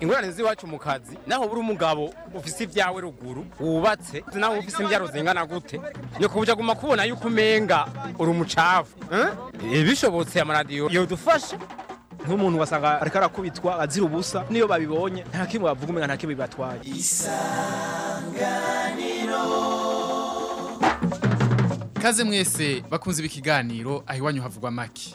Ingorane z'iwacu mu kazi naho buri umugabo ufise ibyawe ruguru wubatse naho ufise imbyaro zingana gute ni kubuja guma kubona yuko umenga uri umucafu eh? Eh, bishobotse amaradiyo yodufashe nk'umuntu wasanga ariko arakubitwa azira ubusa niyo babibonye nta kimwe bavuga umenga nta kimwe bibatwaye isanganiro kaze mwese bakunze ibi kiganiro aho iwanyu havugwa make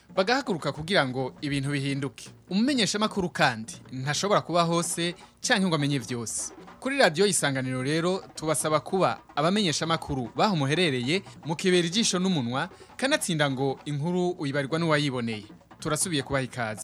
bagahaguruka kugira ngo ibintu bihinduke umumenyesha kandi ntashobora kuba hose canke ngo amenye byose kuri radio isanganiro rero tubasaba kuba abamenyeshamakuru bahumuherereye baho muherereye mukibera ijisho n'umunwa kanatsinda ngo inkuru uyibarirwa n'uwayiboneye turasubiye kubaha ikaze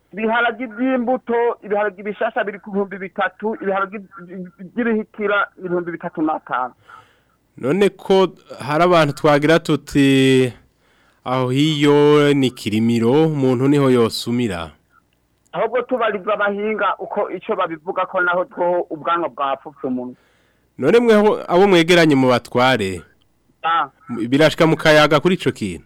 ibiharage by'imbuto ibiharage bishasha biri ku bihumbi bitatu ibiharage by'ibihikira ibihumbi bitatu n'atanu none ko hari abantu twagira tuti aho hiyo ni kirimiro umuntu niho yosumira ahubwo tubarizwa abahinga uko icyo babivuga ko naho two ubwanwa bwapfutse umuntu none mwe abo mwegeranye mu batware ah. birashika mu kayaga kuri icyo kintu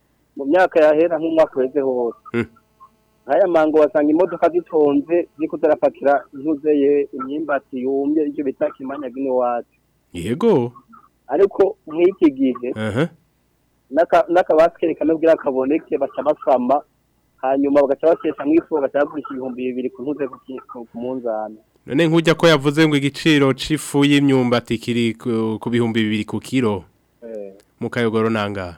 mu myaka yahera nk'umwaka weze hose hm. nk'aya mango wasanga imodoka zitonze ziko zarapakira zuzeye imyimbati yumye icyo bita kimanya gino wacu yego ariko nk'iki gihe n'akabasikere kanubwira kaboneke baca basama hanyuma bagaca bakeshamwo ifu bagaca bagurisha ibihumbi bibiri ku ntuze ku munzani none nk'ujya ko yavuze ngo igiciro cy'ifu y'imyumbati kiri ku bihumbi bibiri ku kiro eh. mu kayogoro nangaha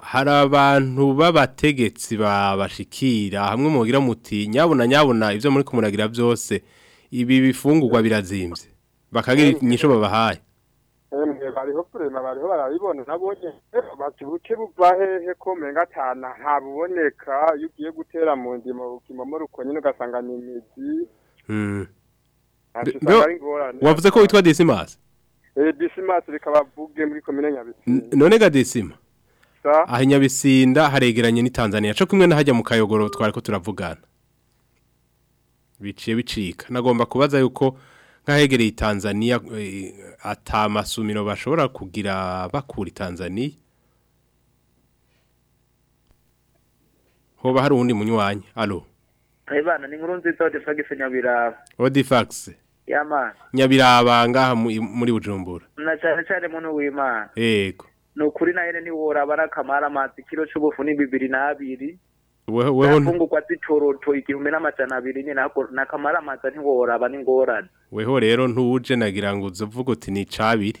hari abantu b'abategetsi babashikira hamwe mubwira muti nyabona nyabona ibyo muri kumuragira byose ibi bifungurwa birazimbye bakagira inyisho babahaye bariho kurema bariho barabibona nabonye bakibuke buva hehe ko menga atana ntabuboneka iyo ugiye gutera mu ndimo ukimamo rukonyine ugasanga ni imizi hmm. wavuze ko witwa disimasi eh, disimasi rikaba buge muri komine nyabisinda none ga disima aha nyabisinda haregeranye ni tanzania cyo kumwe n'ahajya mu kayogoro twari ko turavugana biciye bicika nagomba kubaza yuko nk'ahegereye tanzania eh, atamasumiro bashobora kugira bakura tanzania hoba hari uwundi munywanyi alo Ibana ni inkuru nziza Odifax Nyabiraba. Yama. Nyabiraba ngaha muri Bujumbura. Na cyane cyane muntu w'Imana. Yego. Nukuri na ni woraba rakamara amazi kilo cy'ubufu ni 22. Wewe wewe fungukwa zitoroto igihumbi n'amajana abiri ni nako nakamara amazi ntiworaba ni ngorane. Weho rero ntuje nagira ngo uvuga uti ni cabiri.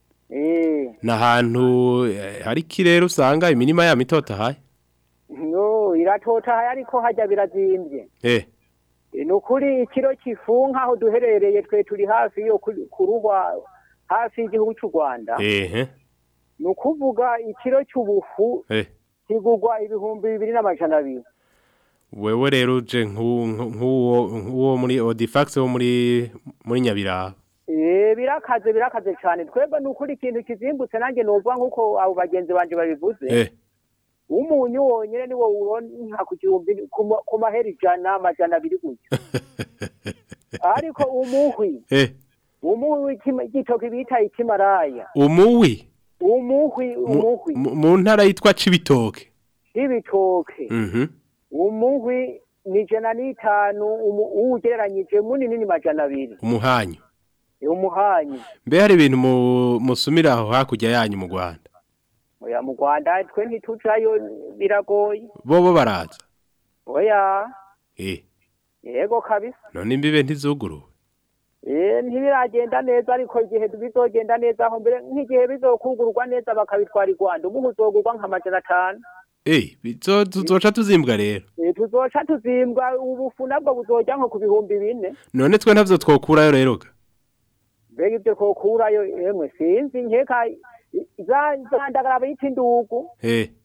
eh. ni ahantu hari ikirere usanga imirima ya mitotahaye no iratotahaye ariko hajya birazimbye ni ukuri ikiro kifu nk’aho duherereye twe turi hafi yo kuruhwa hafi y'igihugu cy'u rwanda ni ukuvuga ikiro cy'ubufu eh. kigurwa ibihumbi bibiri n'amajana abiri wewe rero uje nk'uwo muri odifagisi wo muri nyabiraha eh, birakaze birakaze cyane twebwe ni ukuri ikintu kizimbutse nanjye numva nk'uko abo bagenzi banjye babivuze eh. umunyu wonyine ni wowe ku gihumbi ku mahera ijana amajana abiri gutya ariko umuhwi eh. umuhwi igitoki bita ikimaraya umuhwi umuhwi umuhwi mu ntara yitwa cibitoke cibitoke mm-hmm. umuhwi ni ijana n'itanu uwugereranyije munini ni majana abiri umuhanyu umuhanyu mbe hari ibintu musumira aho hakurya yanyu mu rwanda oya mu rwanda twe ntitucayo biragoye bo bo baraza oya eh yego kabisa none imbibe ntizuguruwe e, ntibiragenda neza ariko igihe bizogenda neza aho mbere nk'igihe bizokungurwa neza bakabitwara i rwanda ubu uzogurwa nk'amajana atanu eh tuzoca tuzimbwa rero e, tuzoca tuzimbwa ubufuna bwo buzojya nko ku bihumbi bine none twe ntavyo twokurayo rero ga mbega ibyo twokurayo emwe sinzi nkeka zandagara bayita indugu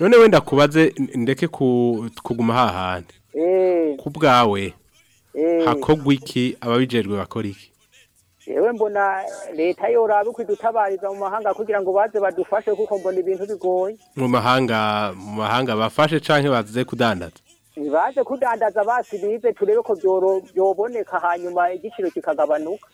none wenda kubaze ndeke kuguma hahandi eh. ku bwawe eh. hakorwa iki ababijejwe bakora iki yewe mbona leta yoraba uko idutabariza mu mahanga kugira ngo baze badufashe kuko mbona ibintu bigoye mu mahanga mu mahanga bafashe canke baze kudandaza ntibaze kudandaza basibize turebe ko byoboneka hanyuma igiciro kikagabanuka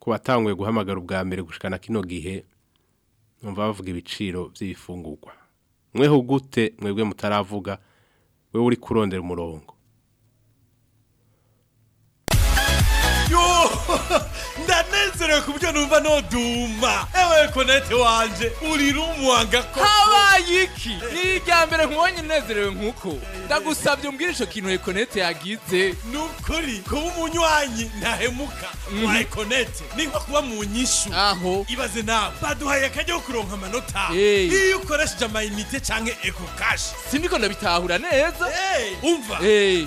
ku guhamagara ubwa mbere gushikana kino gihe numva bavuga ibiciro by'ibifungurwa mweho gute mwebwe mutaravuga we uri kurondera umurongo ndanezerewe ku byo numva noduma ewe konete wanje urira umuwanga ko habaye iki ni irya mbere nkubonye unezerewe nk'uko ndagusabye umbwire ico kintu ekonete yagize ni ukuri kuba umunywanyi ntahemuka mhm. wa ekonete ni nko kuba mu nyishu aho ibaze nawe baduhaye akajya ko kuronka amanota iyo ukoresheje amayinite canke ekokashi sindiko ndabitahura neza umva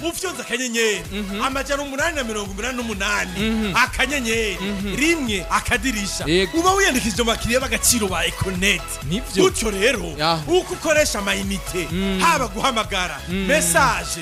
ufyonze akanyenyeri mhm. amajana umunani na mirongo umunani n'umunani mhm. akanyenyeri Mhm. rimwe akadirisha uba wiyandikishije mu bakiriya b'agaciro ba ekoneti gutyo rero uko ukoresha amayinite mm. haba guhamagara mm. mesaje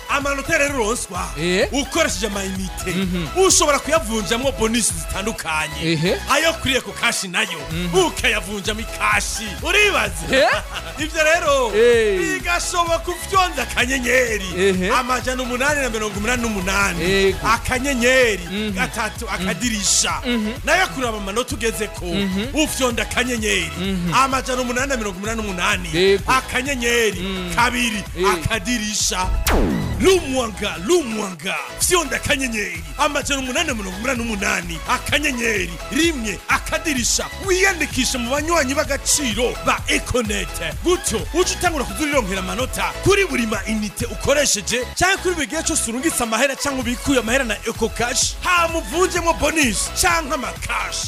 amanota rero ronswa ukoresheje amayinite mhm. ushobora kuyavunjamo bonisi zitandukanye ayo kuriye ku kashi nayo mhm. ukayavunjamo ikashi uribaza ibyo rero bigashoboka ufyonze akanyenyeri amajana umunani na mirongo umunani n'umunani akanyenyeri mhm. gatatu akadirisha nayo kuraba amanota ugeze ko ufyonda akanyenyeri amajana umunani na mirongo umunani n'umunani akanyenyeri kabiri akadirisha lumwanga lumwanga fyonda akanyenyeri amajana umunani mirongo umunani n'umunani akanyenyeri rimwe akadirisha wiyandikishe mu banywanyi b'agaciro ba ekonete gutyo uje utangura kuzurironkera amanota kuri buri ma inite ukoresheje cyangwa kuri buri gihe cyose urungitse amahera cyangwa ubikuye amahera na eko kashi hamuvunjemo bonisi cyangwa amakashi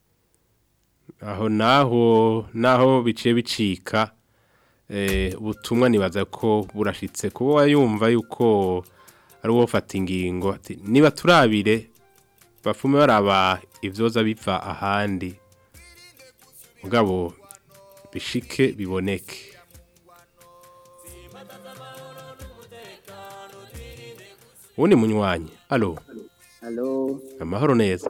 aho naho naho biciye bicika eh, ubutumwa nibaza ko burashitse kuba wayumva yuko ari uwo ufata ingingo niba turabire bafume baraba ibyoza bipfa ahandi mugabo bishike biboneke ubundi munywanyi alo amahoro neza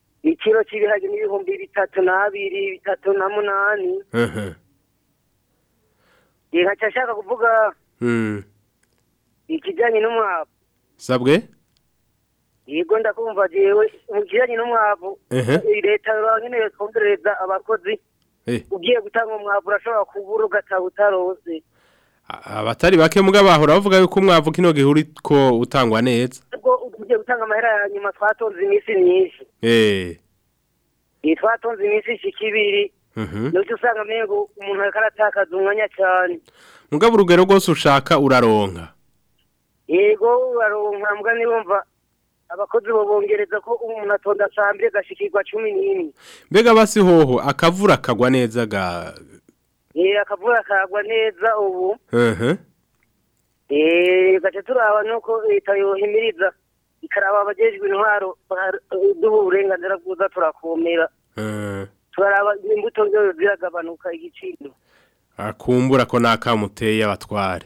ikiro cy'ibihagi n'ibihumbi bitatu n'abiri bitatu na munani nkaca ashaka kuvuga hmm. ikijyanye n'umwavu sabwe yego ndakumva jewe mu kijyanye n'umwavu leta bankeneye kongereza abakozi eh. ugiye gutanga umwavu urashobora kubura ugataha utarose abatari bake muga bahora bavuga yuko umwavu kino gihuri ko utangwa neza ubwo ugiye gutanga amahera ya nyuma twatonze iminsi myinshi eh ni twatonze iminsi ikibiri mhm. n'ubwo usanga mbego umuntu ariko aratakaza umwanya cyane mugabo urugero rwose ushaka uraronka yego uraronka mbwa nibumva abakozi babongereza ko umuntu atonda saa mbere agashikirwa cumi n'imwe mbega basi hoho akavura kagwa neza Eh, akavura kagwa neza ubu eh, gace turaba nuko leta yohimiriza ikaraba abajejwe intwaro eh, duha uburenganzira bwiza turakomera turaraba imbuto ryo ziragabanuka igiciro akumbura ko nta kamuteye abatware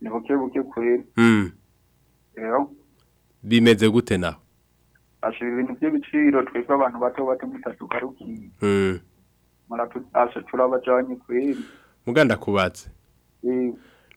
ni buke buke kwera hmm. bimeze gute naho ashira ibintu by'ibiciro twebwe abantu bato bato mutatu karukiye hmm. muratuasha turabajanye kwera muganda kubatse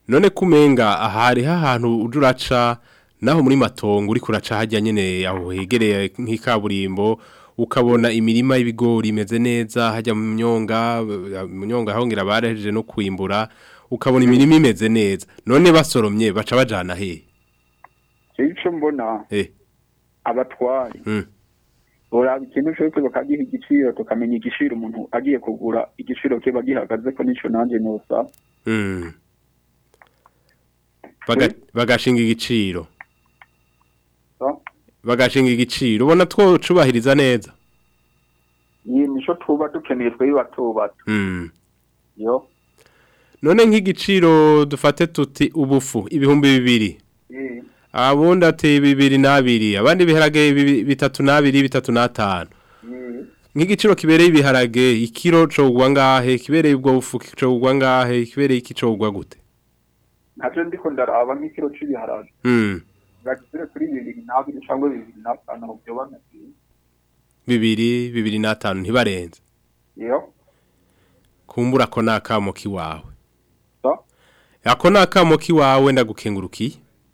none kumenga ahari hahantu ujuraca naho muri matongo uri kuraca hajya nyene aho hegereye nk'ikaburimbo ukabona imirima y'ibigori imeze neza hajya mu myonga mu myonga hahongira barejeje no kwimbura ukabona imirima imeze neza none basoromye baca bajana he Ico mbona eh abatwaye hmm. ora ikintu cyo kwibuka gihe igiciro tukamenya igiciro umuntu agiye kugura igishiro kiba gihagaze ko nico nanje nosa mm. bagashinga igiciro bagashinga igiciro ubona two cubahiriza neza nicyo tuba dukeneye tweba tubata hmm. none nk'igiciro dufate tuti ubufu ibihumbi bibiri abundi te bibiri n'abiri abandi ibiharage bitatu n'abiri bitatu n'atanu nk'igiciro kibereye ibiharage ikiro cogwa ngahe kibereye ubwo bufu cogwa ngahe kibereye iki cogwa gute nacyo ndiko ndaraba nk'ikiro c'ibiharage gagizwe kuri bibiri n'abiri cyangwa bibiri n'atanu byoba bibiri bibiri n'atanu ntibarenze iyo kumbura ko nakamuka iwawe ako nakamuka iwawe ndagukengurukiye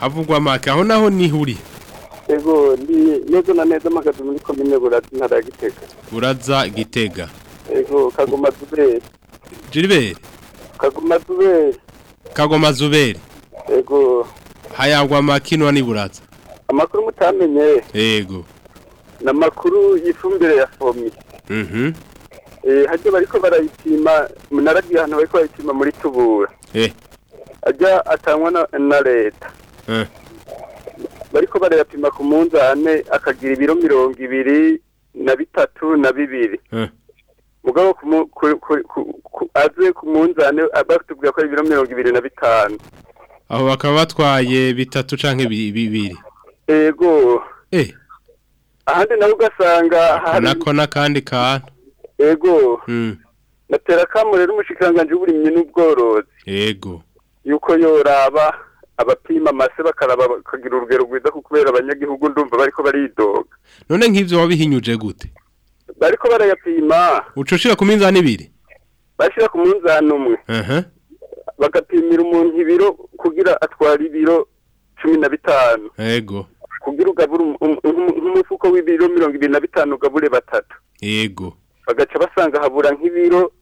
havugwa make aho naho nihuriye yego ndi neza na neza amakazi muri komine buraza intara gitega buraza gitega yego kagoma tubere jiribere kagoma tubere kagoma zuberi yego hayagwa amakinwa n'iburatsa amakuru mutamenye yego ni amakuru y'ifumbire ya fomi mhm. e, hajya bariko barayipima munaragiye ahantu bariko barayipima muri tubura eh. ajya atangwa na leta eh. bariko barayapima ku munzane akagira ibiro mirongo ibiri na bitatu na bibiri eh. mugabo aze ku munzani batubwira ko ari ibiro mirongo ibiri na bitanu aho bakaba batwaye bitatu cyangwa bibiri yego eh. ahandi nawe ugasanga hari nako n'akandi kantu yego hmm. natera kamu rero w'uburimyi n'ubworozi yego yuko yoraba abapima amase bakaraba bakagira urugero rwiza kubera abanyagihugu ndumva bariko baridoga none nk'ibyo wabihinyuje gute bariko barayapima ucushira ku minzani ibiri bashira ku munzani umwe bagapimira umuntu ibiro kugira atwara ibiro cumi na bitanu yego kugira ugabure nk'umufuko um, um, um, w'ibiro mirongo ibiri na bitanu ugabure batatu yego bagaca basanga habura nk'ibiro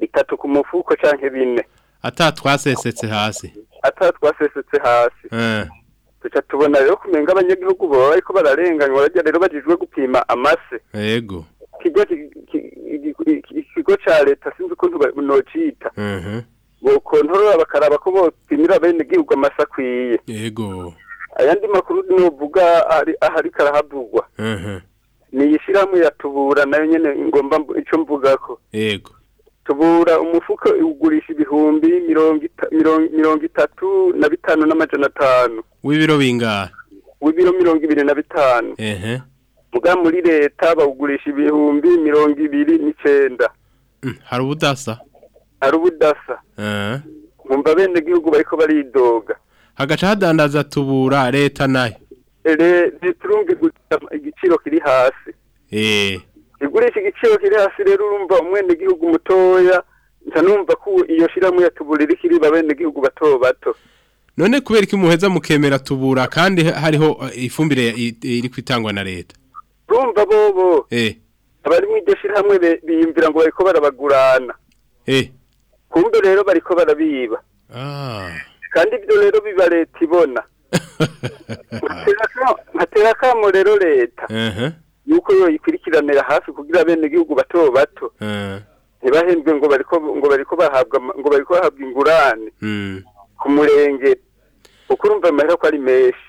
bitatu ku mufuko cyangwa bine atatwasesetse hasi atatwasesetse hasi eh. tuca tubona rero kumenga abanyagihugu baba bariko bararenganywa barya rero bajijwe gupima amase yego ikigo ikigo leta sinzi ukuntu nocita bokontorora bakaraba ko bopimira abenegihugu amase akwiye yego ayandi makuru novuga ahariko arahavugwa ni ishyirahamwe yatubura nayo nyene ingomba ico mvugako yego tubura umufuko ugurisha ibihumbi mirongo itatu na bitanu n'amajana atanu w'ibiro bingahe w'ibiro mirongo ibiri na bitanu muga muri leta bawugurisha ibihumbi mirongo ibiri n'icyenda mm, hari ubudasa hari ubudasa nkumva eh. bene gihugu bariko baridoga hagaca hadandaza tubura leta nayo leta urumva igiciro kiri hasi eee eh. igurisha igiciro kiri hasi rero urumva umwenegihugu mutoya ntanumva ko iyo shiramu yatuburira ikiriba abenegihugu bato bato none kubera ko imuheza mukemera tubura kandi hariho eh, ifumbire iri kwitangwa na leta urumva bobo eh. abari mu iryo shirahamwe biyumvira ngo bariko barabagurana eh. kumbe rero bariko barabiba ah. kandi ibyo rero biba leta ibona ngatera akamo rero leta yuko yoyikurikiranira hafi kugira abenegihugu bato bato eh. ntibahembwe ngo bariko ngo bariko bahabwa ngo bariko bahabwa ingurane hmm. ku murenge kuko urumva amahera ko ari menshi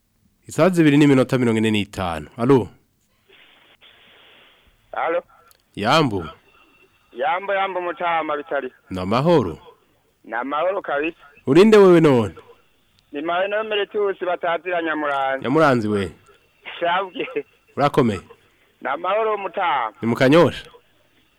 isaha zibiri n'iminota mirongo ine n'itanu alo yambu yambu yambu mucama bitari ni amahoro ni amahoro kabisa urinde wewe none ni mawe no meretusi batazira nyamuranzi nyamuranzi we shabwe urakomeye ni amahoro mucama ni mukanyosha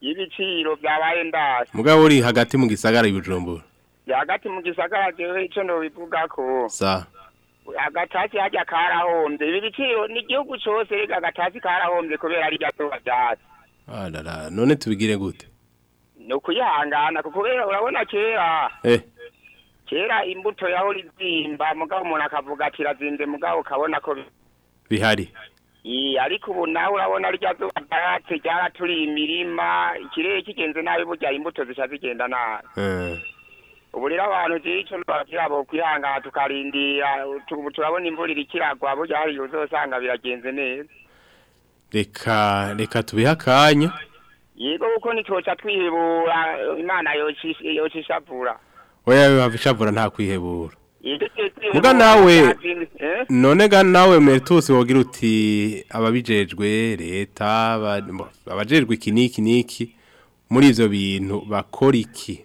y'ibiciro byabaye ndasi mugabo uri hagati mu gisagara y'ubujumbura hagati mu gisagara jewe ico nobivuga ko sa agatasi hajya karahombye ibi biciro ni igihugu cyose rega agatasi karahombye kubera ari gatoba byatsi arara ah, none tubigire gute ni ukuyihangana kubera urabona kera eh kera imbuto yaho rizimba mugabo umuntu akavuga ati irazimbye mugabo ukabona ko bihari ariko ubu nawe urabona rya zuba ryatsi ryaraturiye imirima ikirere kigenze nabi burya imbuto zishya zigenda nabi ubu rero abantu zico bakirabo kwihangana tukarindira turabona imvura iri kiragwa burya hari uzosanga biragenze neza reka reka tubihe akanya yego kuko nitwoca twihebura imana yocishavura oya yocishavura nta kwihebura Muga nawe eh? none ga nawe Mertus wogira uti ababijejwe leta abajejwe kiniki niki muri ivyo bintu bakora iki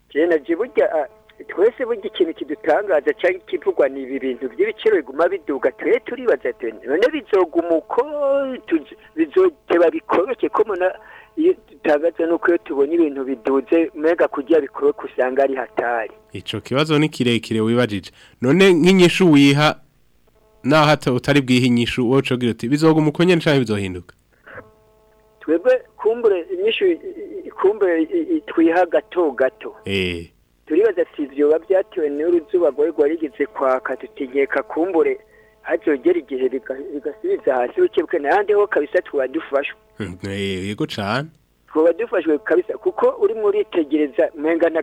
na burya ah, twese burya ikintu kidutangaza cyangwa kivugwa ni ibi bintu by'ibiciro biguma biduga twe turibaza tuni none bizogumuko bizoteba bikoroke ko muna iyo dutangaza nuko iyo tubonye ibintu biduze mega kugira bikoroke usanga ari hatari ico kibazo ni kirekire wibajije none nk'inyishu wiha na hato utari bwihinyishu wowe ucubwira uti bizoga umukonyene cyangwa bizohinduka twebwe kumbure inyishu kumbure twiha gato gato eh. turibaza si ibyoba byatewe n'uruzuba rwari rwarigize kwaka tutegeka kumbure hajogera igihe bigasubiza hasi bukebwe n'ahandi ho kabisa tuba dufashwe hmm, eh, yego cyane tuba dufashwe kabisa kuko urimo uritegereza mpenga na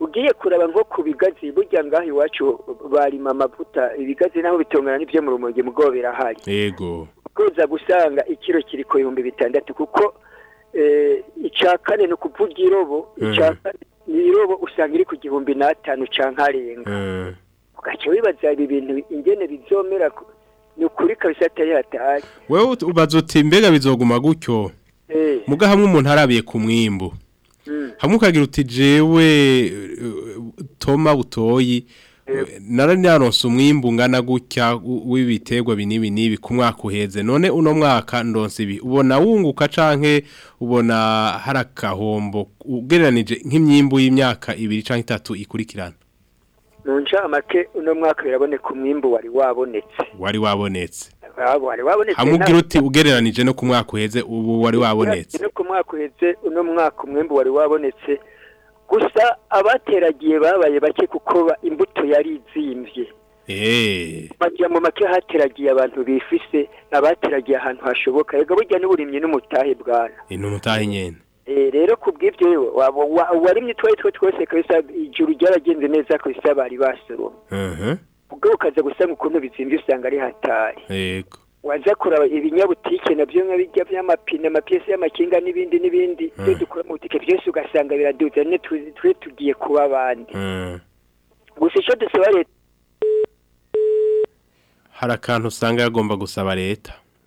ugiye kuraba nko ku bigazi burya ngaho iwacu barima amavuta ibigazi naho bitungana n'ibyo mu rumuryi mugo birahari yego kuza gusanga ikiro kiri ku bihumbi bitandatu kuko eh, icya kane ni ukuvuga irobo icya eh. kane irobo usanga iri ku gihumbi n'atanu cya nkarenga eh. ugaca wibaza ibi bintu ingene bizomera ni ukuri kabisa atari hatari wowe ubaza uti mbega bizoguma gutyo mugahamwe umuntu arabiye ku mwimbu Mm. hamwe ukagira uti jewe toma butoyi naranyaronse umwimbu ngana gucya w'ibiterwa binibi nibi ku mwaka none uno mwaka ndonse ibi ubona wunguka canke ubona harakahombo ugeranije nk'imyimbu y'imyaka ibiri canke itatu ikurikirana mu ncamake uno mwaka biraboneka umwimbu wari wabonetse wari wabonetse hamubwira uti ugereranije no ku mwaka uheze ubu wari wabonetse no ku uheze uno mwaka umwembe wari wabonetse gusa abateragiye babaye bake kuko imbuto yari izimbye eh. bagira mu make hateragiye abantu bifise abateragiye ahantu hashoboka reka burya n'uburimyi n'umutahe bwana ni nyine eh, rero ku bw'ibyo warimye utwo ari two twose kabisa ijuru ryaragenze neza kabisa bari basoroma ubwo ukaza gusanga ukuntu bizimbye usanga ari hatari yego waza kuraba ibinyabutike nabyo nka bijya by'amapine amapiyesi y'amakinga n'ibindi n'ibindi byo eh. dukora mu butike byose ugasanga biraduze nyine twe tugiye kuba abandi eh. gusa icyo dusaba leta hari akantu usanga yagomba gusaba leta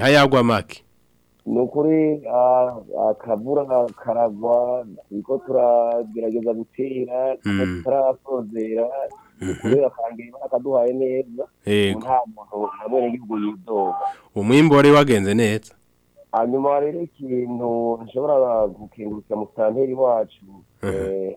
hayagwa make ni ukuri akavura karagwa niko turagerageza gutera hmm. tutarasozera hmm. kubera kangira imana akaduhaye neza nta muntu na igihugu yidoga umwimbo wari wagenze neza hanyuma ah, rero ikintu nshobora gukingurutsa mu santeri wacu hmm. eh,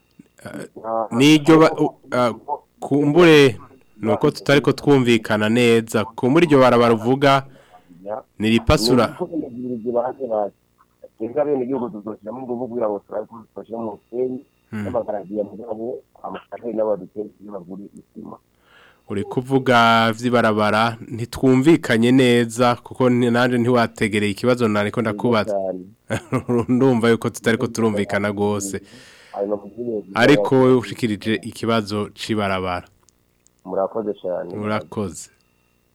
n'iryo kumbure ni tutari ko twumvikana neza kumbure iryo barabara uvuga ni ripasura twebwe hmm. hmm. uri kuvuga vy'ibarabara ntitwumvikanye neza kuko nanje ntiwategereye ikibazo nariko ndakubaza ndumva yuko tutari tutariko turumvikana gose ariko wowe ushikirije ikibazo c'ibarabara murakoze cyane murakoze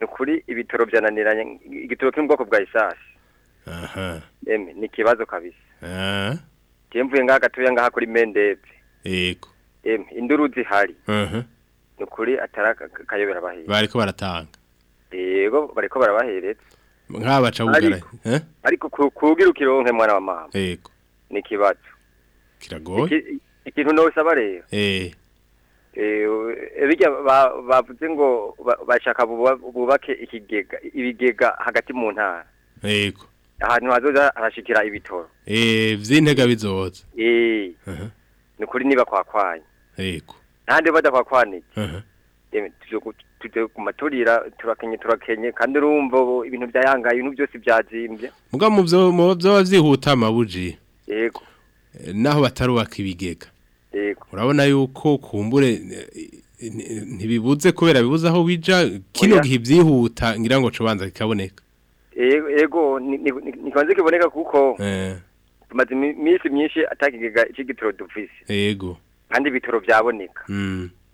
ni ukuri ibitaro byananiranye igitoro cyo bwa isasi aha ni ikibazo kabisa mvuye ngaha ngaha kuri mendebe yego induru zihari ni ukuri atari akayobera abahereza bariko baratanga yego bariko barabahereza nk'abaca bugaranye ariko kugira mwana wa mama yego ni kiragoye ikintu nawe usaba rero eh. eh, birya bavuze ngo bashaka bubake ikigega ibigega hagati mu ntara yego ahantu hazoza harashikira ibitoro by'intega eh, bizoza ni ukuri niba kwakwanya yego ntande badakwakwaniye ku maturira turakenye turakenye kandi urumva ibintu byayangaye ibintu byose byazimbye mugabo mu byo byihuta amabuji yego eh, naho batarubaka ibigega urabona yuko kumbure eh, ntibibuze kubera bibuze aho bija kino gihe byihuta ngira ngo cubanza kikaboneka yego ntikanze kiboneka kuko eh. tumaze iminsi myinshi atakigega ikigitoro duvise yego kandi ibitoro byaboneka mm.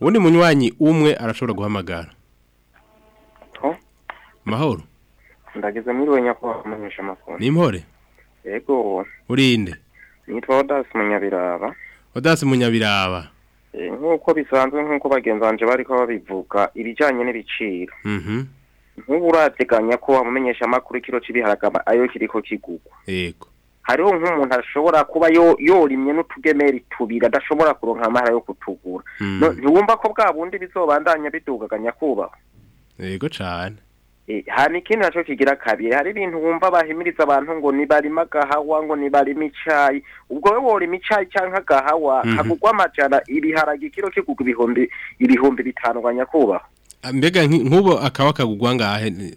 ubundi munywanyi umwe arashobora guhamagara mahoro ndageze muri we nyakubahwa munyesha amakuru ni impore yego urinde nitwa odasi munyabiraba odasi munyabiraba Eh, nk'uko bisanzwe nk'uko bagenzi banjye bari ko babivuga ibijyanye n'ibiciro mhm. nk'ubu urateganya ko wamumenyesha amakuru ikiro cy'ibiharagaba ayo kiri ko kigugwa hariho nk'umuntu ashobora kuba yorimye n'utugemeri tubiri adashobora kuronka amahera yo kutugura hmm. ntiwumva ko bwa bundi bizobandanya bidugaganya kubaho yego cyane Eh, hari ikintu nacyo kigira kabiri hari ibintu wumva bahimiriza abantu ngo nibarima agahawa ngo nibarima icyayi ubwo we worima icyayi cyangwa agahawa mhm. hagugwa amajana ibiharage ikiro kigugwa ibihumbi ibihumbi bitanu kwa nyakubahwa ah, mbega nk'ubu akawa kagugwa ngahe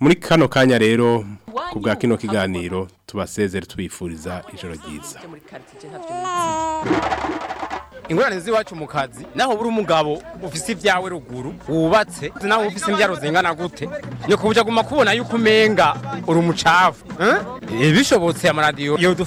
muri kano kanya rero ku bwa kino kiganiro tubasezere tubifuriza ijoro ryiza ingorane z'iwacu mu kazi naho buri umugabo ufise ibyawe ruguru wubatse naho ufise imbyaro zingana gute nyo kubuja guma kubona yuko umenga uri umucafu eh? Eh, bishobotse amaradiyo